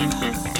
Mm-hmm.